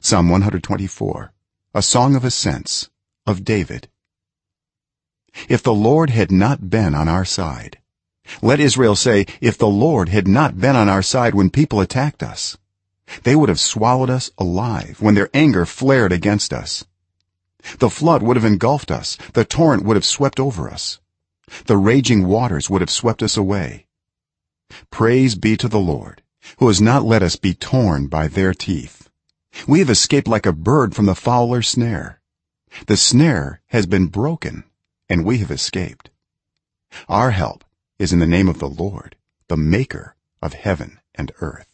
psalm 124 a song of ascents of david. If the lord had not been on our side let israel say if the lord had not been on our side when people attacked us they would have swallowed us alive when their anger flared against us. The flood would have engulfed us. The torrent would have swept over us. The raging waters would have swept us away. Praise be to the lord who has not let us be torn by their teeth we have escaped like a bird from the fowler's snare. The snare has been broken and we have escaped. Our help is in the name of the lord the maker of heaven and earth